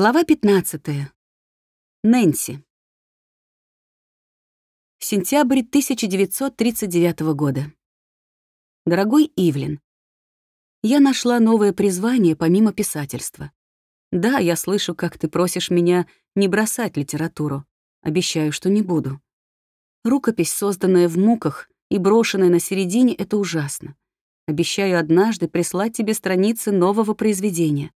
Глава 15. Нэнси. Сентябрь 1939 года. Дорогой Ивлин, я нашла новое призвание помимо писательства. Да, я слышу, как ты просишь меня не бросать литературу. Обещаю, что не буду. Рукопись, созданная в муках и брошенная на середине, — это ужасно. Обещаю однажды прислать тебе страницы нового произведения.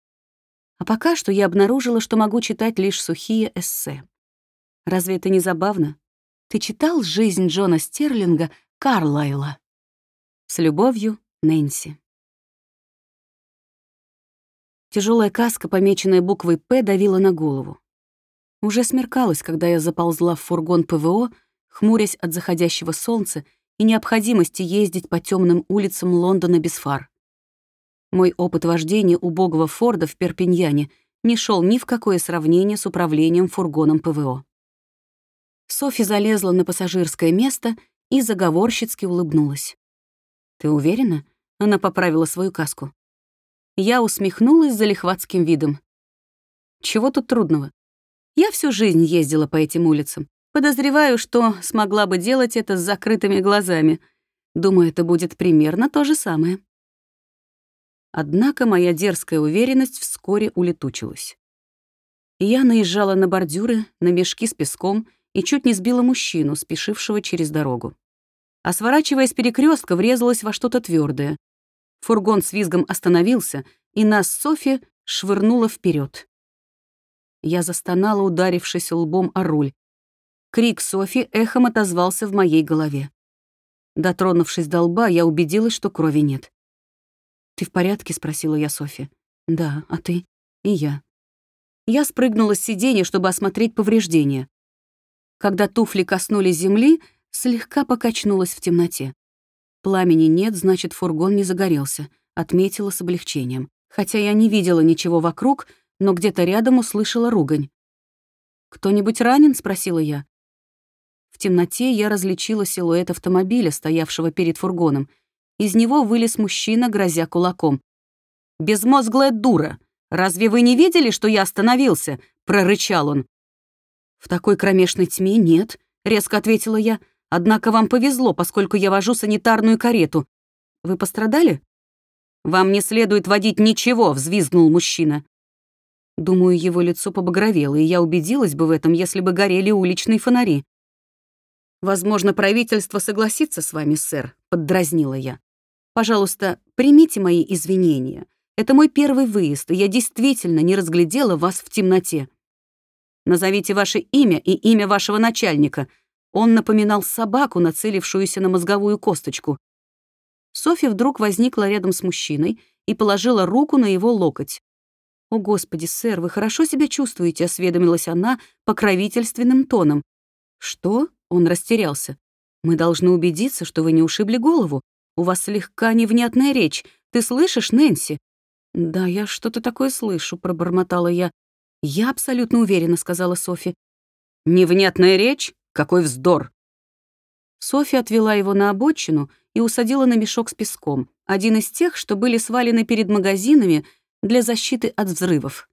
А пока что я обнаружила, что могу читать лишь сухие эссе. Разве это не забавно? Ты читал «Жизнь Джона Стерлинга» Карлайла? С любовью, Нэнси. Тяжелая каска, помеченная буквой «П», давила на голову. Уже смеркалось, когда я заползла в фургон ПВО, хмурясь от заходящего солнца и необходимости ездить по темным улицам Лондона без фар. Мой опыт вождения убогого Форда в Перпиньяне не шел ни в какое сравнение с управлением фургоном ПВО. Софи залезла на пассажирское место и заговорщицки улыбнулась. «Ты уверена?» — она поправила свою каску. Я усмехнулась за лихватским видом. «Чего тут трудного? Я всю жизнь ездила по этим улицам. Подозреваю, что смогла бы делать это с закрытыми глазами. Думаю, это будет примерно то же самое». Однако моя дерзкая уверенность вскоре улетучилась. Я наезжала на бордюры, на мешки с песком и чуть не сбила мужчину, спешившего через дорогу. А сворачивая с перекрестка, врезалась во что-то твердое. Фургон с визгом остановился, и нас Софи швырнуло вперед. Я застонала, ударившись лбом о руль. Крик Софи эхом отозвался в моей голове. Дотронувшись до лба, я убедилась, что крови нет. «Ты в порядке?» — спросила я Софи. «Да, а ты?» «И я». Я спрыгнула с сиденья, чтобы осмотреть повреждения. Когда туфли коснулись земли, слегка покачнулась в темноте. Пламени нет, значит, фургон не загорелся, отметила с облегчением. Хотя я не видела ничего вокруг, но где-то рядом услышала ругань. «Кто-нибудь ранен?» — спросила я. В темноте я различила силуэт автомобиля, стоявшего перед фургоном — из него вылез мужчина, грозя кулаком. «Безмозглая дура! Разве вы не видели, что я остановился?» — прорычал он. «В такой кромешной тьме нет», — резко ответила я. «Однако вам повезло, поскольку я вожу санитарную карету. Вы пострадали?» «Вам не следует водить ничего», — взвизгнул мужчина. Думаю, его лицо побагровело, и я убедилась бы в этом, если бы горели уличные фонари. «Возможно, правительство согласится с вами, сэр», — поддразнила я. Пожалуйста, примите мои извинения. Это мой первый выезд, и я действительно не разглядела вас в темноте. Назовите ваше имя и имя вашего начальника. Он напоминал собаку, нацелившуюся на мозговую косточку. Софья вдруг возникла рядом с мужчиной и положила руку на его локоть. «О, Господи, сэр, вы хорошо себя чувствуете?» — осведомилась она покровительственным тоном. «Что?» — он растерялся. «Мы должны убедиться, что вы не ушибли голову. У вас слегка невнятная речь. Ты слышишь, Нэнси?» «Да, я что-то такое слышу», — пробормотала я. «Я абсолютно уверена», — сказала Софи. «Невнятная речь? Какой вздор!» Софи отвела его на обочину и усадила на мешок с песком, один из тех, что были свалены перед магазинами для защиты от взрывов.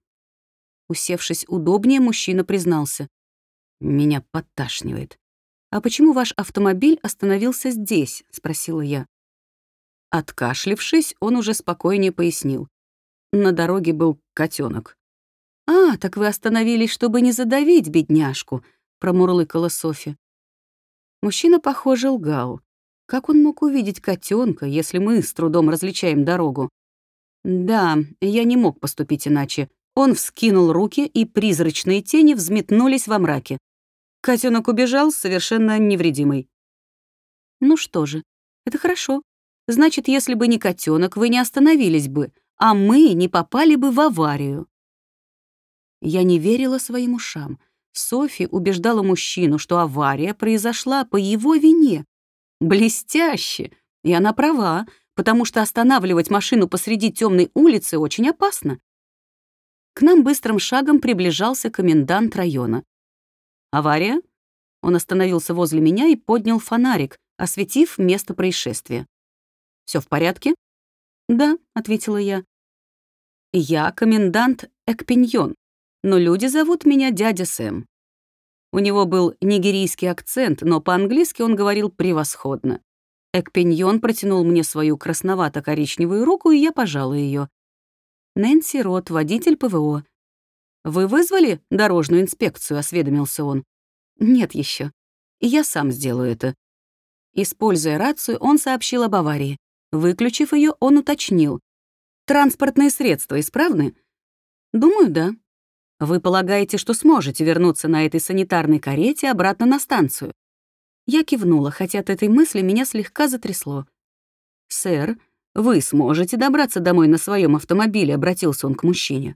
Усевшись удобнее, мужчина признался. «Меня подташнивает». «А почему ваш автомобиль остановился здесь?» — спросила я. Откашлившись, он уже спокойнее пояснил. На дороге был котенок. «А, так вы остановились, чтобы не задавить бедняжку», — промурлыкала Софи. Мужчина, похоже, лгал. Как он мог увидеть котенка, если мы с трудом различаем дорогу? Да, я не мог поступить иначе. Он вскинул руки, и призрачные тени взметнулись во мраке. Котенок убежал совершенно невредимый. Ну что же, это хорошо. Значит, если бы не котенок, вы не остановились бы, а мы не попали бы в аварию. Я не верила своим ушам. Софи убеждала мужчину, что авария произошла по его вине. Блестяще! И она права, потому что останавливать машину посреди темной улицы очень опасно. К нам быстрым шагом приближался комендант района. «Авария?» Он остановился возле меня и поднял фонарик, осветив место происшествия. Все в порядке?» «Да», — ответила я. «Я комендант Экпиньон. но люди зовут меня дядя Сэм. У него был нигерийский акцент, но по-английски он говорил превосходно. Экпеньон протянул мне свою красновато-коричневую руку, и я пожала ее. Нэнси Рот, водитель ПВО. «Вы вызвали дорожную инспекцию?» — осведомился он. «Нет еще. Я сам сделаю это». Используя рацию, он сообщил об аварии. Выключив ее, он уточнил. «Транспортные средства исправны?» «Думаю, да». «Вы полагаете, что сможете вернуться на этой санитарной карете обратно на станцию?» Я кивнула, хотя от этой мысли меня слегка затрясло. «Сэр, вы сможете добраться домой на своем автомобиле», — обратился он к мужчине.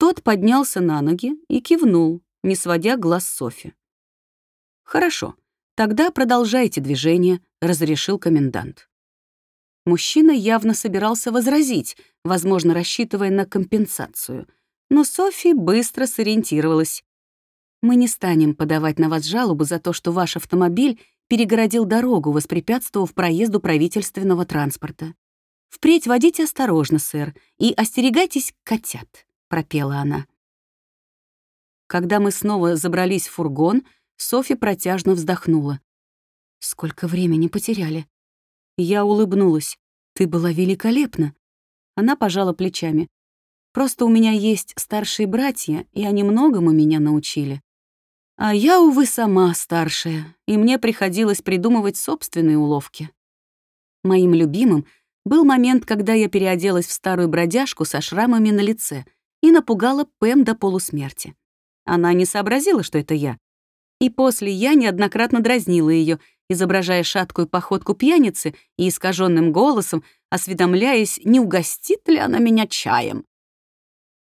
Тот поднялся на ноги и кивнул, не сводя глаз Софи. «Хорошо, тогда продолжайте движение», — разрешил комендант. Мужчина явно собирался возразить, возможно, рассчитывая на компенсацию. Но Софи быстро сориентировалась. «Мы не станем подавать на вас жалобу за то, что ваш автомобиль перегородил дорогу, воспрепятствовав проезду правительственного транспорта. Впредь водите осторожно, сэр, и остерегайтесь котят», — пропела она. Когда мы снова забрались в фургон, Софи протяжно вздохнула. «Сколько времени потеряли?» Я улыбнулась. «Ты была великолепна». Она пожала плечами. «Просто у меня есть старшие братья, и они многому меня научили. А я, увы, сама старшая, и мне приходилось придумывать собственные уловки. Моим любимым был момент, когда я переоделась в старую бродяжку со шрамами на лице и напугала Пэм до полусмерти. Она не сообразила, что это я. И после я неоднократно дразнила ее, изображая шаткую походку пьяницы и искаженным голосом, осведомляясь, не угостит ли она меня чаем.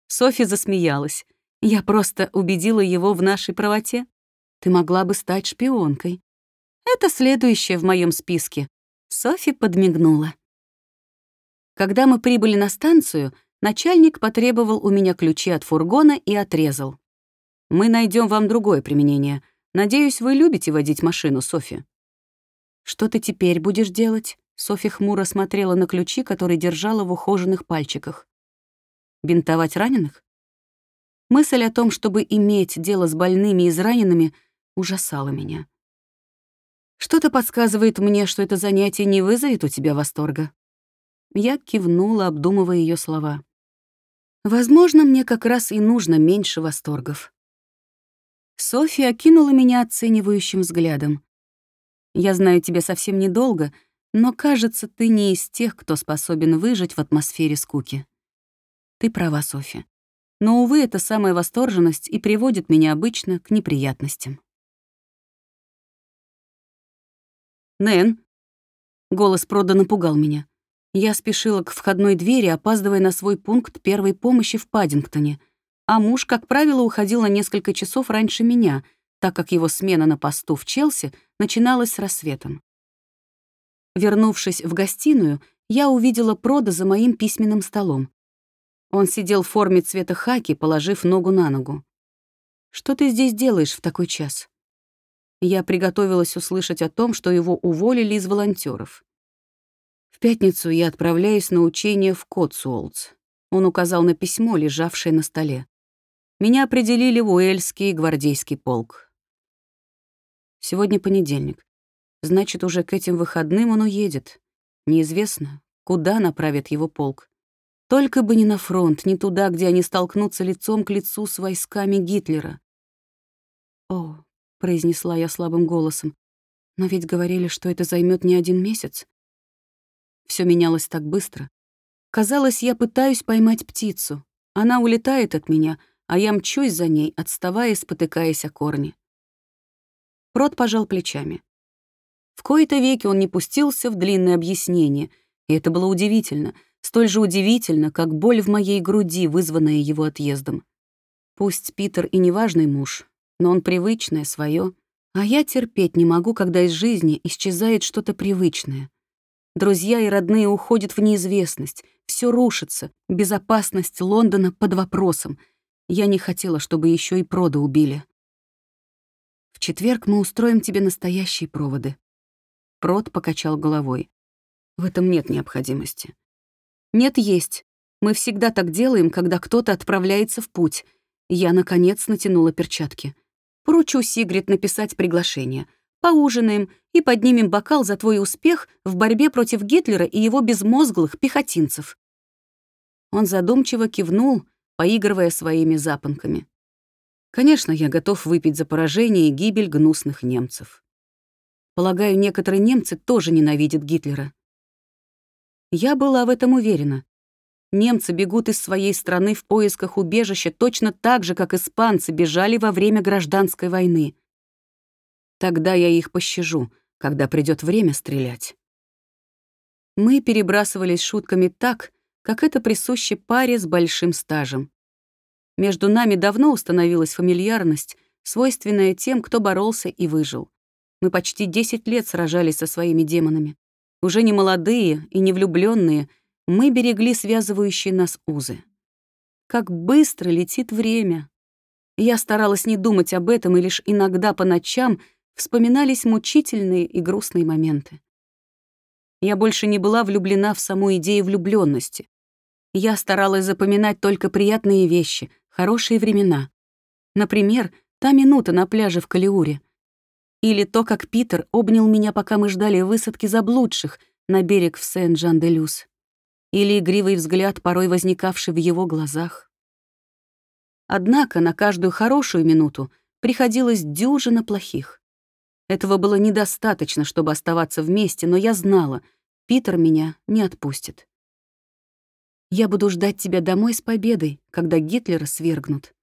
Софи засмеялась. Я просто убедила его в нашей правоте. Ты могла бы стать шпионкой. Это следующее в моем списке. Софи подмигнула. Когда мы прибыли на станцию, начальник потребовал у меня ключи от фургона и отрезал. «Мы найдем вам другое применение. Надеюсь, вы любите водить машину, Софи». «Что ты теперь будешь делать?» Софи хмуро смотрела на ключи, которые держала в ухоженных пальчиках. «Бинтовать раненых?» Мысль о том, чтобы иметь дело с больными и израненными, ужасала меня. «Что-то подсказывает мне, что это занятие не вызовет у тебя восторга». Я кивнула, обдумывая ее слова. «Возможно, мне как раз и нужно меньше восторгов». Софья окинула меня оценивающим взглядом. Я знаю тебя совсем недолго, но, кажется, ты не из тех, кто способен выжить в атмосфере скуки. Ты права, Софи. Но, увы, эта самая восторженность и приводит меня обычно к неприятностям. «Нэн!» Голос Прода напугал меня. Я спешила к входной двери, опаздывая на свой пункт первой помощи в Паддингтоне, а муж, как правило, уходил на несколько часов раньше меня — так как его смена на посту в Челси начиналась с рассветом. Вернувшись в гостиную, я увидела Прода за моим письменным столом. Он сидел в форме цвета хаки, положив ногу на ногу. «Что ты здесь делаешь в такой час?» Я приготовилась услышать о том, что его уволили из волонтеров. Пятницу я отправляюсь на учение в Котсуолтс. Он указал на письмо, лежавшее на столе. Меня определили в Уэльский гвардейский полк. Сегодня понедельник. Значит, уже к этим выходным он уедет. Неизвестно, куда направит его полк. Только бы не на фронт, не туда, где они столкнутся лицом к лицу с войсками Гитлера. «О», — произнесла я слабым голосом, «но ведь говорили, что это займет не один месяц». Все менялось так быстро. Казалось, я пытаюсь поймать птицу. Она улетает от меня, а я мчусь за ней, отставая спотыкаясь о корни. Прот пожал плечами. В кои-то веки он не пустился в длинное объяснение, и это было удивительно, столь же удивительно, как боль в моей груди, вызванная его отъездом. Пусть Питер и неважный муж, но он привычное, свое, а я терпеть не могу, когда из жизни исчезает что-то привычное. Друзья и родные уходят в неизвестность, все рушится, безопасность Лондона под вопросом. Я не хотела, чтобы еще и Прода убили. В четверг мы устроим тебе настоящие проводы». Прот покачал головой. «В этом нет необходимости». «Нет, есть. Мы всегда так делаем, когда кто-то отправляется в путь. Я, наконец, натянула перчатки. Поручу Сигрид написать приглашение. Поужинаем и поднимем бокал за твой успех в борьбе против Гитлера и его безмозглых пехотинцев. Он задумчиво кивнул, поигрывая своими запонками. Конечно, я готов выпить за поражение и гибель гнусных немцев. Полагаю, некоторые немцы тоже ненавидят Гитлера. Я была в этом уверена. Немцы бегут из своей страны в поисках убежища точно так же, как испанцы бежали во время гражданской войны. Тогда я их пощажу, когда придет время стрелять. Мы перебрасывались шутками так, как это присуще паре с большим стажем. Между нами давно установилась фамильярность, свойственная тем, кто боролся и выжил. Мы почти 10 лет сражались со своими демонами. Уже не молодые и не влюбленные, мы берегли связывающие нас узы. Как быстро летит время. Я старалась не думать об этом, и лишь иногда по ночам вспоминались мучительные и грустные моменты. Я больше не была влюблена в саму идею влюбленности. Я старалась запоминать только приятные вещи, хорошие времена. Например, та минута на пляже в Калиуре. Или то, как Питер обнял меня, пока мы ждали высадки заблудших на берег в Сен-Жан-де-Люс. Или игривый взгляд, порой возникавший в его глазах. Однако на каждую хорошую минуту приходилось дюжина плохих. Этого было недостаточно, чтобы оставаться вместе, но я знала, Питер меня не отпустит. Я буду ждать тебя домой с победой, когда Гитлера свергнут».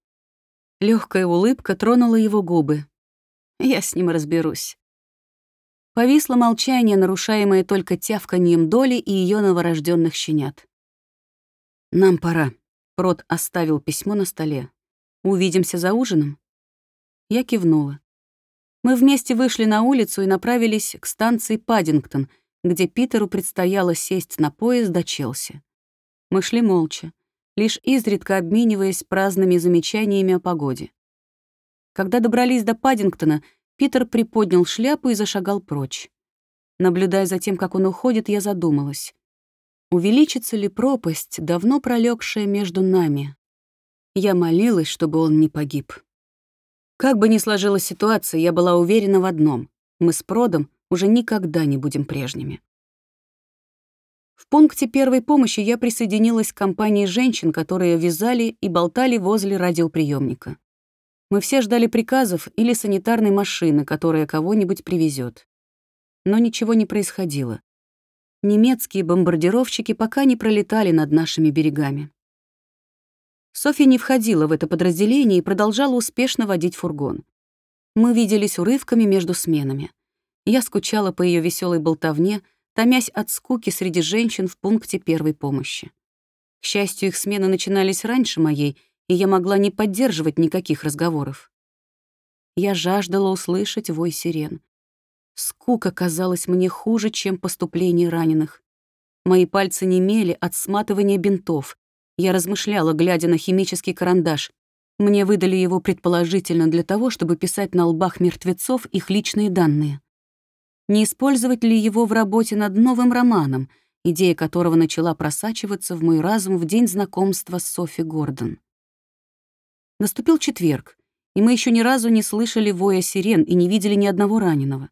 Легкая улыбка тронула его губы. Я с ним разберусь. Повисло молчание, нарушаемое только тявканьем Доли и ее новорожденных щенят. «Нам пора». Прот оставил письмо на столе. «Увидимся за ужином?» Я кивнула. Мы вместе вышли на улицу и направились к станции Паддингтон, где Питеру предстояло сесть на поезд до Челси. Мы шли молча, лишь изредка обмениваясь праздными замечаниями о погоде. Когда добрались до Паддингтона, Питер приподнял шляпу и зашагал прочь. Наблюдая за тем, как он уходит, я задумалась. Увеличится ли пропасть, давно пролегшая между нами? Я молилась, чтобы он не погиб. Как бы ни сложилась ситуация, я была уверена в одном — мы с Продом уже никогда не будем прежними. В пункте первой помощи я присоединилась к компании женщин, которые вязали и болтали возле радиоприемника. Мы все ждали приказов или санитарной машины, которая кого-нибудь привезет. Но ничего не происходило. Немецкие бомбардировщики пока не пролетали над нашими берегами. Софья не входила в это подразделение и продолжала успешно водить фургон. Мы виделись урывками между сменами. Я скучала по ее веселой болтовне — томясь от скуки среди женщин в пункте первой помощи. К счастью, их смены начинались раньше моей, и я могла не поддерживать никаких разговоров. Я жаждала услышать вой сирен. Скука казалась мне хуже, чем поступление раненых. Мои пальцы немели от сматывания бинтов. Я размышляла, глядя на химический карандаш. Мне выдали его предположительно для того, чтобы писать на лбах мертвецов их личные данные не использовать ли его в работе над новым романом, идея которого начала просачиваться в мой разум в день знакомства с Софи Гордон. Наступил четверг, и мы еще ни разу не слышали воя сирен и не видели ни одного раненого.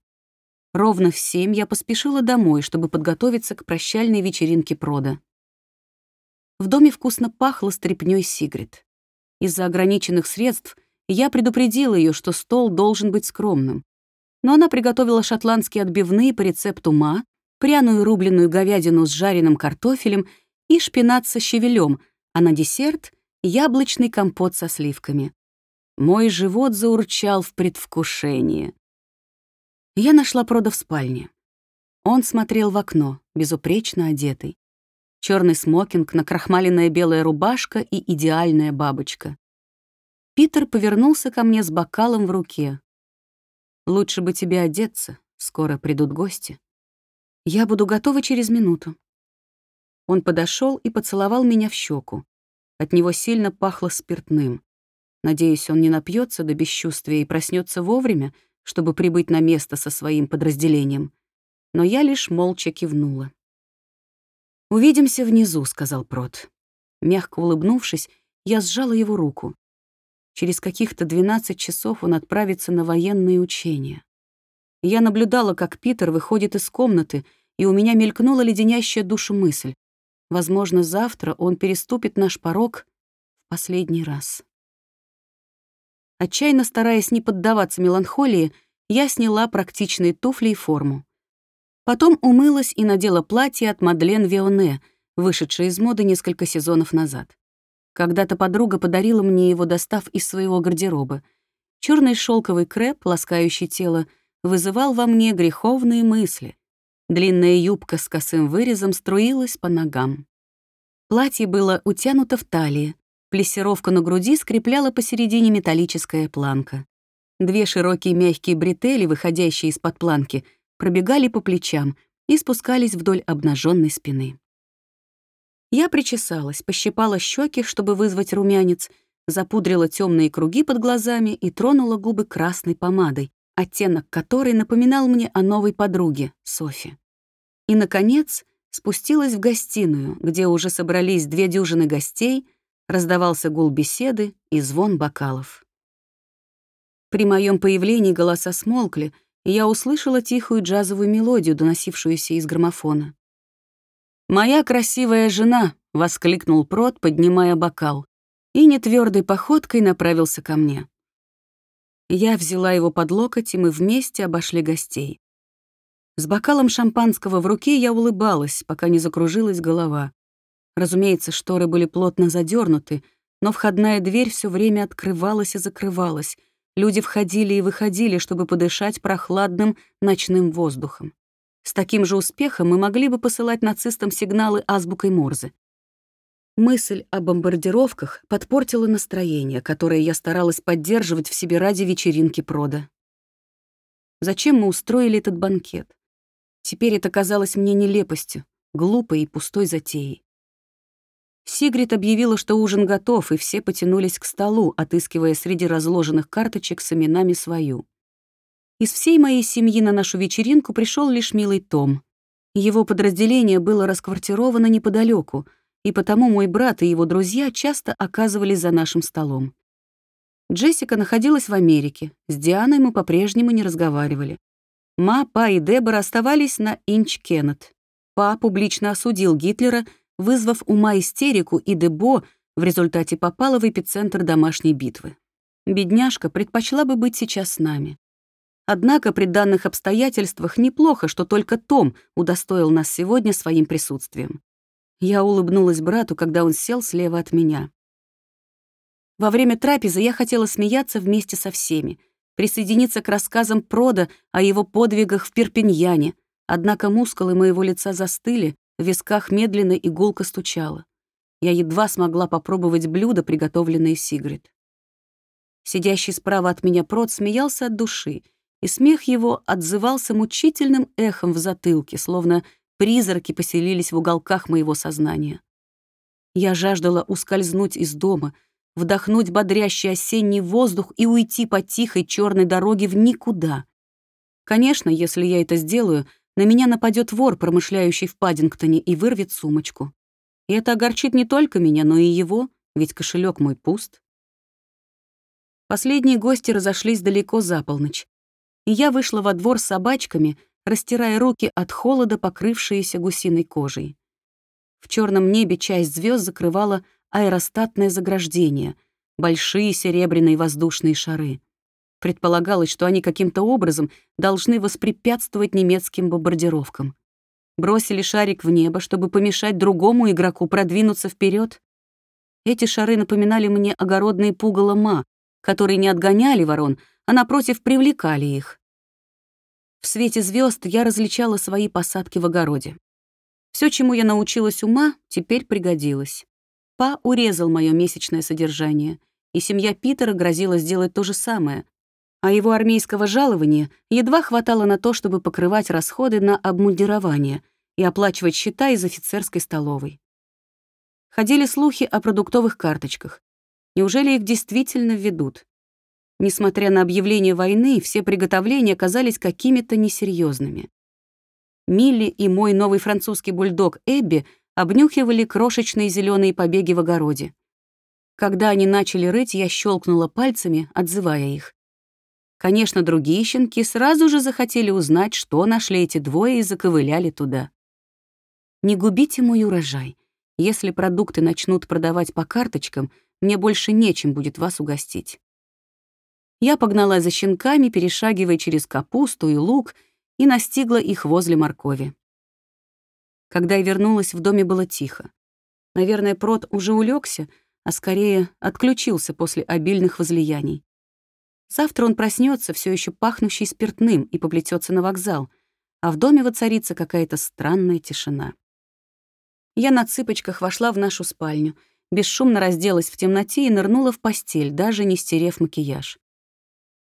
Ровно в семь я поспешила домой, чтобы подготовиться к прощальной вечеринке прода. В доме вкусно пахло стряпнёй Сигрид. Из-за ограниченных средств я предупредила ее, что стол должен быть скромным, но она приготовила шотландские отбивные по рецепту ма, пряную рубленную говядину с жареным картофелем и шпинат со щавелем, а на десерт — яблочный компот со сливками. Мой живот заурчал в предвкушении. Я нашла Прода в спальне. Он смотрел в окно, безупречно одетый. Черный смокинг, накрахмаленная белая рубашка и идеальная бабочка. Питер повернулся ко мне с бокалом в руке. Лучше бы тебе одеться, скоро придут гости. Я буду готова через минуту. Он подошел и поцеловал меня в щеку. От него сильно пахло спиртным. Надеюсь, он не напьется до бесчувствия и проснется вовремя, чтобы прибыть на место со своим подразделением. Но я лишь молча кивнула. «Увидимся внизу», — сказал Прот. Мягко улыбнувшись, я сжала его руку. Через каких-то 12 часов он отправится на военные учения. Я наблюдала, как Питер выходит из комнаты, и у меня мелькнула леденящая душу мысль. Возможно, завтра он переступит наш порог в последний раз. Отчаянно стараясь не поддаваться меланхолии, я сняла практичные туфли и форму. Потом умылась и надела платье от Мадлен Вионе, вышедшее из моды несколько сезонов назад. Когда-то подруга подарила мне его, достав из своего гардероба. Черный шелковый крэп, ласкающий тело, вызывал во мне греховные мысли. Длинная юбка с косым вырезом струилась по ногам. Платье было утянуто в талии, плессировка на груди скрепляла посередине металлическая планка. Две широкие мягкие бретели, выходящие из-под планки, пробегали по плечам и спускались вдоль обнаженной спины. Я причесалась, пощипала щеки, чтобы вызвать румянец, запудрила темные круги под глазами и тронула губы красной помадой, оттенок которой напоминал мне о новой подруге, Софи. И, наконец, спустилась в гостиную, где уже собрались две дюжины гостей, раздавался гул беседы и звон бокалов. При моем появлении голоса смолкли, я услышала тихую джазовую мелодию, доносившуюся из граммофона. «Моя красивая жена!» — воскликнул Прот, поднимая бокал, и нетвёрдой походкой направился ко мне. Я взяла его под локоть, и мы вместе обошли гостей. С бокалом шампанского в руке я улыбалась, пока не закружилась голова. Разумеется, шторы были плотно задернуты, но входная дверь все время открывалась и закрывалась. Люди входили и выходили, чтобы подышать прохладным ночным воздухом. С таким же успехом мы могли бы посылать нацистам сигналы азбукой Морзе. Мысль о бомбардировках подпортила настроение, которое я старалась поддерживать в себе ради вечеринки прода. Зачем мы устроили этот банкет? Теперь это казалось мне нелепостью, глупой и пустой затеей. Сигрид объявила, что ужин готов, и все потянулись к столу, отыскивая среди разложенных карточек с именами свою. Из всей моей семьи на нашу вечеринку пришел лишь милый Том. Его подразделение было расквартировано неподалеку, и потому мой брат и его друзья часто оказывались за нашим столом. Джессика находилась в Америке, с Дианой мы по-прежнему не разговаривали. Ма, Па и Дебора оставались на Инч Кеннет. Па публично осудил Гитлера, вызвав у Ма истерику, и Дебо в результате попала в эпицентр домашней битвы. Бедняжка предпочла бы быть сейчас с нами. Однако при данных обстоятельствах неплохо, что только Том удостоил нас сегодня своим присутствием. Я улыбнулась брату, когда он сел слева от меня. Во время трапезы я хотела смеяться вместе со всеми, присоединиться к рассказам Прода о его подвигах в Перпиньяне, однако мускулы моего лица застыли, в висках медленно и гулко стучало. Я едва смогла попробовать блюдо, приготовленное Сигрид. Сидящий справа от меня Прод смеялся от души — и смех его отзывался мучительным эхом в затылке, словно призраки поселились в уголках моего сознания. Я жаждала ускользнуть из дома, вдохнуть бодрящий осенний воздух и уйти по тихой черной дороге в никуда. Конечно, если я это сделаю, на меня нападет вор, промышляющий в Паддингтоне, и вырвет сумочку. И это огорчит не только меня, но и его, ведь кошелек мой пуст. Последние гости разошлись далеко за полночь и я вышла во двор с собачками, растирая руки от холода, покрывшиеся гусиной кожей. В черном небе часть звезд закрывала аэростатное заграждение, большие серебряные воздушные шары. Предполагалось, что они каким-то образом должны воспрепятствовать немецким бомбардировкам. Бросили шарик в небо, чтобы помешать другому игроку продвинуться вперед. Эти шары напоминали мне огородные пугало ма, которые не отгоняли ворон, а напротив привлекали их. В свете звезд я различала свои посадки в огороде. Все, чему я научилась ума, теперь пригодилось. Па урезал мое месячное содержание, и семья Питера грозила сделать то же самое, а его армейского жалования едва хватало на то, чтобы покрывать расходы на обмундирование и оплачивать счета из офицерской столовой. Ходили слухи о продуктовых карточках. Неужели их действительно введут? Несмотря на объявление войны, все приготовления казались какими-то несерьезными. Милли и мой новый французский бульдог Эбби обнюхивали крошечные зеленые побеги в огороде. Когда они начали рыть, я щелкнула пальцами, отзывая их. Конечно, другие щенки сразу же захотели узнать, что нашли эти двое и заковыляли туда. Не губите мой урожай. Если продукты начнут продавать по карточкам, мне больше нечем будет вас угостить. Я погнала за щенками, перешагивая через капусту и лук, и настигла их возле моркови. Когда я вернулась, в доме было тихо. Наверное, прот уже улегся, а скорее отключился после обильных возлияний. Завтра он проснется, все еще пахнущий спиртным, и поплетется на вокзал, а в доме воцарится какая-то странная тишина. Я на цыпочках вошла в нашу спальню, бесшумно разделась в темноте и нырнула в постель, даже не стерев макияж.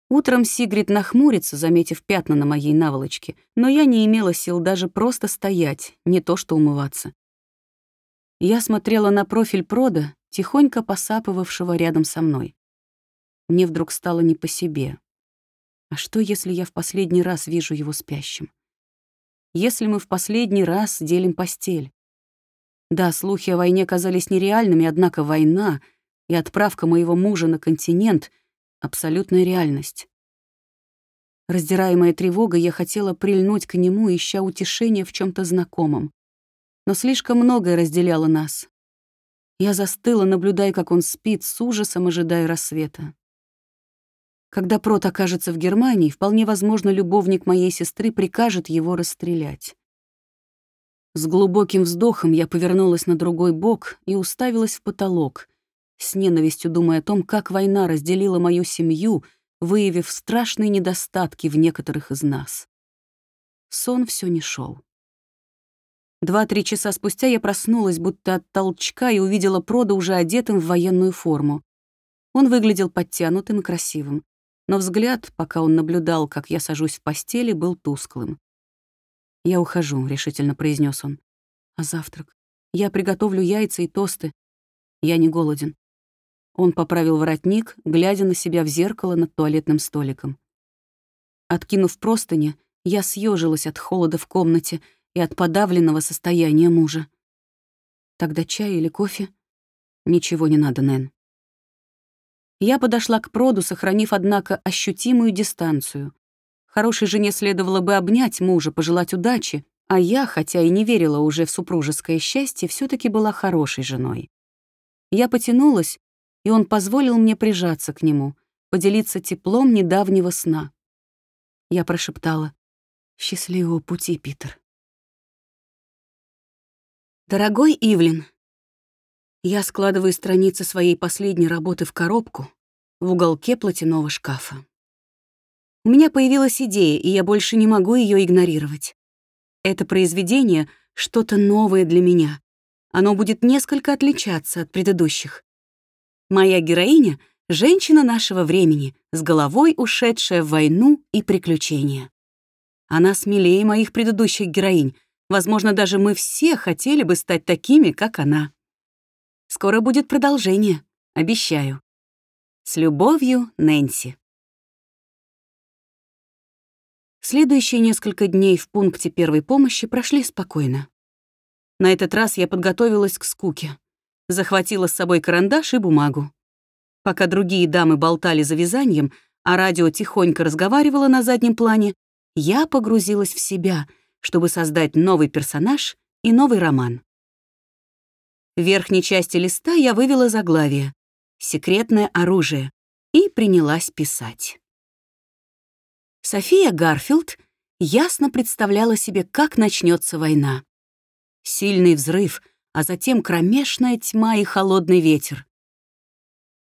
Утром Сигрид нахмурится, заметив пятна на моей наволочке, но я не имела сил даже просто стоять, не то что умываться. Я смотрела на профиль прода, тихонько посапывавшего рядом со мной. Мне вдруг стало не по себе. А что, если я в последний раз вижу его спящим? Если мы в последний раз делим постель? Да, слухи о войне казались нереальными, однако война и отправка моего мужа на континент — абсолютная реальность. Раздираемая тревогой, я хотела прильнуть к нему, ища утешения в чем то знакомом. Но слишком многое разделяло нас. Я застыла, наблюдая, как он спит, с ужасом ожидая рассвета. Когда Прот окажется в Германии, вполне возможно, любовник моей сестры прикажет его расстрелять. С глубоким вздохом я повернулась на другой бок и уставилась в потолок, с ненавистью думая о том, как война разделила мою семью, выявив страшные недостатки в некоторых из нас. Сон все не шел. Два-три часа спустя я проснулась, будто от толчка, и увидела Прода уже одетым в военную форму. Он выглядел подтянутым и красивым, но взгляд, пока он наблюдал, как я сажусь в постели, был тусклым. «Я ухожу», — решительно произнес он. «А завтрак? Я приготовлю яйца и тосты. Я не голоден. Он поправил воротник, глядя на себя в зеркало над туалетным столиком. Откинув простыни, я съежилась от холода в комнате и от подавленного состояния мужа. Тогда чай или кофе? Ничего не надо, Нэн. Я подошла к проду, сохранив, однако, ощутимую дистанцию. Хорошей жене следовало бы обнять мужа, пожелать удачи, а я, хотя и не верила уже в супружеское счастье, все таки была хорошей женой. Я потянулась, и он позволил мне прижаться к нему, поделиться теплом недавнего сна. Я прошептала «Счастливого пути, Питер». Дорогой Ивлин, я складываю страницы своей последней работы в коробку в уголке платяного шкафа. У меня появилась идея, и я больше не могу ее игнорировать. Это произведение — что-то новое для меня. Оно будет несколько отличаться от предыдущих. Моя героиня — женщина нашего времени, с головой ушедшая в войну и приключения. Она смелее моих предыдущих героинь. Возможно, даже мы все хотели бы стать такими, как она. Скоро будет продолжение, обещаю. С любовью, Нэнси. Следующие несколько дней в пункте первой помощи прошли спокойно. На этот раз я подготовилась к скуке захватила с собой карандаш и бумагу. Пока другие дамы болтали за вязанием, а радио тихонько разговаривало на заднем плане, я погрузилась в себя, чтобы создать новый персонаж и новый роман. В верхней части листа я вывела заглавие «Секретное оружие» и принялась писать. София Гарфилд ясно представляла себе, как начнется война. Сильный взрыв, а затем кромешная тьма и холодный ветер.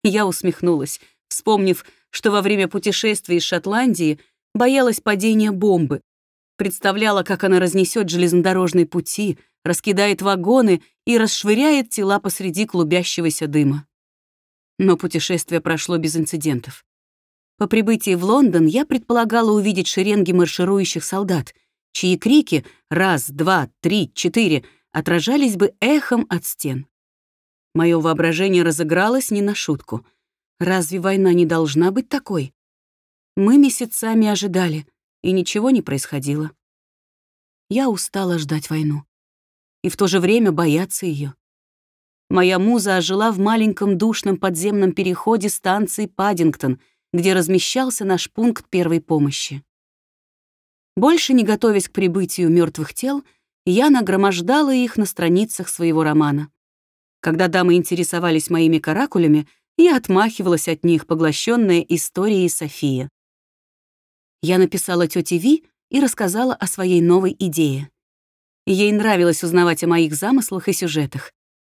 Я усмехнулась, вспомнив, что во время путешествия из Шотландии боялась падения бомбы, представляла, как она разнесет железнодорожные пути, раскидает вагоны и расшвыряет тела посреди клубящегося дыма. Но путешествие прошло без инцидентов. По прибытии в Лондон я предполагала увидеть шеренги марширующих солдат, чьи крики «раз, два, три, четыре» отражались бы эхом от стен. Мое воображение разыгралось не на шутку. Разве война не должна быть такой? Мы месяцами ожидали, и ничего не происходило. Я устала ждать войну. И в то же время бояться ее. моя муза ожила в маленьком душном подземном переходе станции Паддингтон, где размещался наш пункт первой помощи. Больше не готовясь к прибытию мертвых тел, я нагромождала их на страницах своего романа. Когда дамы интересовались моими каракулями, я отмахивалась от них, поглощенная историей Софии. Я написала тете Ви и рассказала о своей новой идее. Ей нравилось узнавать о моих замыслах и сюжетах.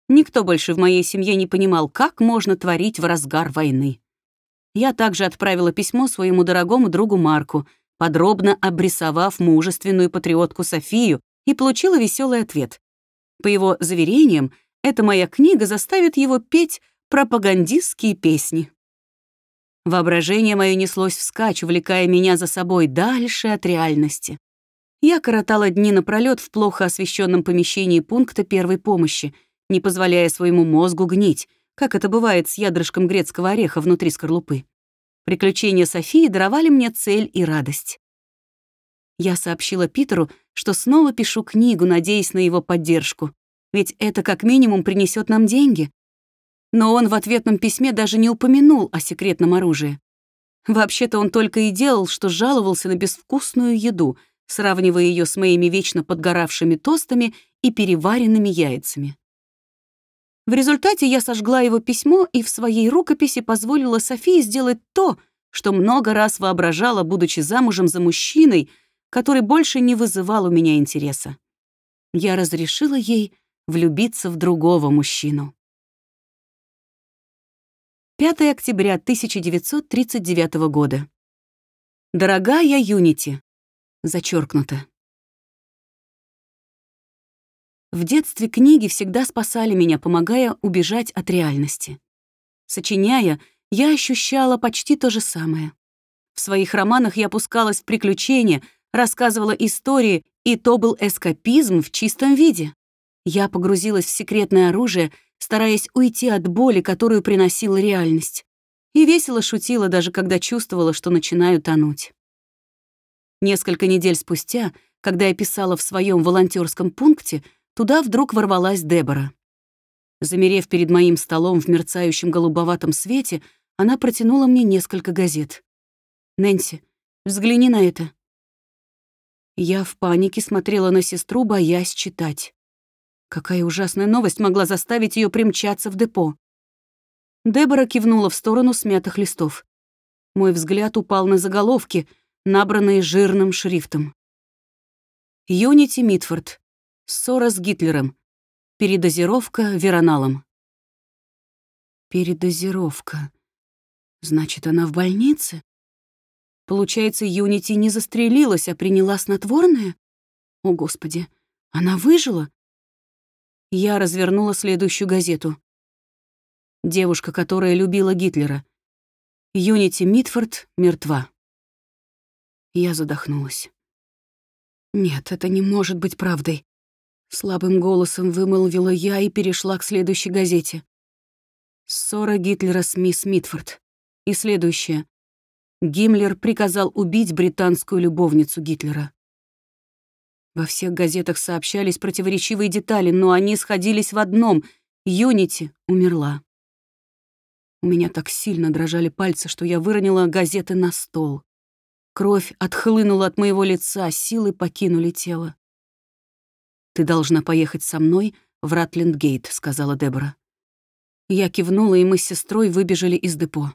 Никто больше в моей семье не понимал, как можно творить в разгар войны. Я также отправила письмо своему дорогому другу Марку, подробно обрисовав мужественную патриотку Софию, и получила веселый ответ. По его заверениям, эта моя книга заставит его петь пропагандистские песни. Воображение мое неслось вскачь, увлекая меня за собой дальше от реальности. Я коротала дни напролёт в плохо освещенном помещении пункта первой помощи, не позволяя своему мозгу гнить, как это бывает с ядрышком грецкого ореха внутри скорлупы. Приключения Софии даровали мне цель и радость. Я сообщила Питеру, что снова пишу книгу, надеясь на его поддержку, ведь это как минимум принесет нам деньги. Но он в ответном письме даже не упомянул о секретном оружии. Вообще-то он только и делал, что жаловался на безвкусную еду, сравнивая ее с моими вечно подгоравшими тостами и переваренными яйцами. В результате я сожгла его письмо и в своей рукописи позволила Софии сделать то, что много раз воображала, будучи замужем за мужчиной, который больше не вызывал у меня интереса. Я разрешила ей влюбиться в другого мужчину. 5 октября 1939 года. Дорогая Юнити. Зачеркнуто. В детстве книги всегда спасали меня, помогая убежать от реальности. Сочиняя, я ощущала почти то же самое. В своих романах я пускалась в приключения, рассказывала истории, и то был эскапизм в чистом виде. Я погрузилась в секретное оружие, стараясь уйти от боли, которую приносила реальность. И весело шутила, даже когда чувствовала, что начинаю тонуть. Несколько недель спустя, когда я писала в своем волонтерском пункте, туда вдруг ворвалась Дебора. Замерев перед моим столом в мерцающем голубоватом свете, она протянула мне несколько газет. «Нэнси, взгляни на это». Я в панике смотрела на сестру, боясь читать. Какая ужасная новость могла заставить ее примчаться в депо? Дебора кивнула в сторону смятых листов. Мой взгляд упал на заголовки, набранные жирным шрифтом. Юнити Митфорд. Ссора с Гитлером. Передозировка вероналом. Передозировка. Значит, она в больнице? Получается, Юнити не застрелилась, а приняла снотворное? О, Господи, она выжила? Я развернула следующую газету. Девушка, которая любила Гитлера. Юнити Митфорд мертва. Я задохнулась. Нет, это не может быть правдой. Слабым голосом вымолвила я и перешла к следующей газете. Ссора Гитлера с мисс Митфорд. И следующее. Гиммлер приказал убить британскую любовницу Гитлера. Во всех газетах сообщались противоречивые детали, но они сходились в одном — Юнити умерла. У меня так сильно дрожали пальцы, что я выронила газеты на стол. Кровь отхлынула от моего лица, силы покинули тело. «Ты должна поехать со мной в Ратлиндгейт», — сказала Дебора. Я кивнула, и мы с сестрой выбежали из депо.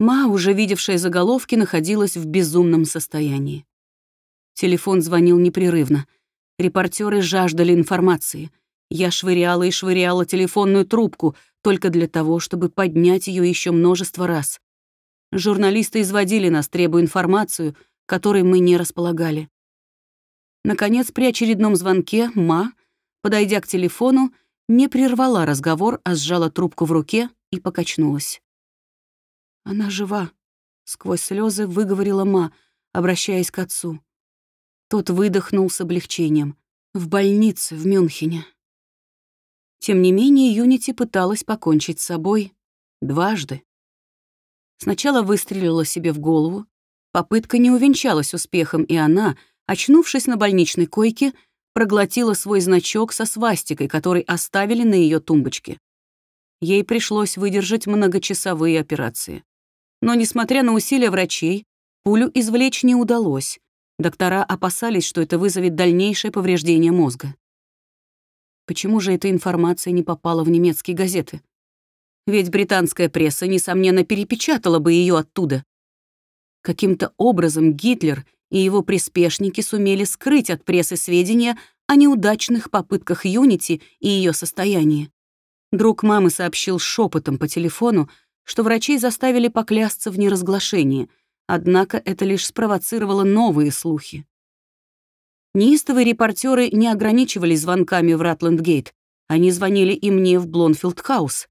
Ма, уже видевшая заголовки, находилась в безумном состоянии. Телефон звонил непрерывно. Репортеры жаждали информации. Я швыряла и швыряла телефонную трубку только для того, чтобы поднять ее еще множество раз. Журналисты изводили нас, требуя информацию, которой мы не располагали. Наконец, при очередном звонке Ма, подойдя к телефону, не прервала разговор, а сжала трубку в руке и покачнулась. «Она жива», — сквозь слезы выговорила Ма, обращаясь к отцу. Тот выдохнул с облегчением. В больнице в Мюнхене. Тем не менее, Юнити пыталась покончить с собой дважды. Сначала выстрелила себе в голову. Попытка не увенчалась успехом, и она, очнувшись на больничной койке, проглотила свой значок со свастикой, который оставили на ее тумбочке. Ей пришлось выдержать многочасовые операции. Но, несмотря на усилия врачей, пулю извлечь не удалось. Доктора опасались, что это вызовет дальнейшее повреждение мозга. Почему же эта информация не попала в немецкие газеты? Ведь британская пресса, несомненно, перепечатала бы ее оттуда. Каким-то образом Гитлер и его приспешники сумели скрыть от прессы сведения о неудачных попытках Юнити и ее состоянии. Друг мамы сообщил шепотом по телефону, что врачей заставили поклясться в неразглашении, однако это лишь спровоцировало новые слухи. Неистовые репортеры не ограничивались звонками в Ратландгейт, они звонили и мне в Блонфилд-хаус.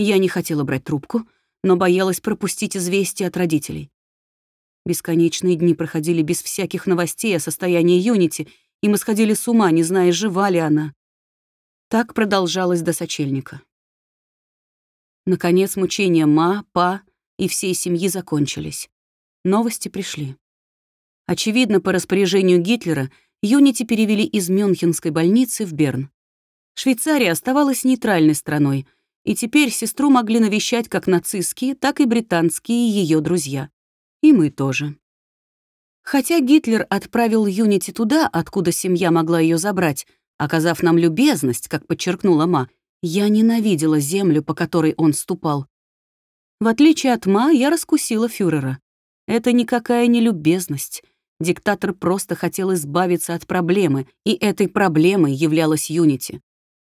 Я не хотела брать трубку, но боялась пропустить известие от родителей. Бесконечные дни проходили без всяких новостей о состоянии Юнити, и мы сходили с ума, не зная, жива ли она. Так продолжалось до сочельника. Наконец мучения Ма, Па и всей семьи закончились. Новости пришли. Очевидно, по распоряжению Гитлера Юнити перевели из Мюнхенской больницы в Берн. Швейцария оставалась нейтральной страной, и теперь сестру могли навещать как нацистские, так и британские ее друзья. И мы тоже. Хотя Гитлер отправил Юнити туда, откуда семья могла ее забрать, оказав нам любезность, как подчеркнула Ма, я ненавидела землю, по которой он ступал. В отличие от Ма, я раскусила фюрера. Это никакая не любезность. Диктатор просто хотел избавиться от проблемы, и этой проблемой являлась Юнити.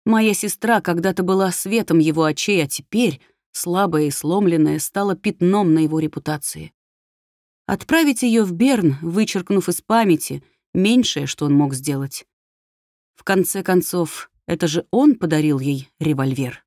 Моя сестра когда-то была светом его очей, а теперь, слабая и сломленная, стала пятном на его репутации. Отправить ее в Берн, вычеркнув из памяти, меньшее, что он мог сделать. В конце концов, это же он подарил ей револьвер.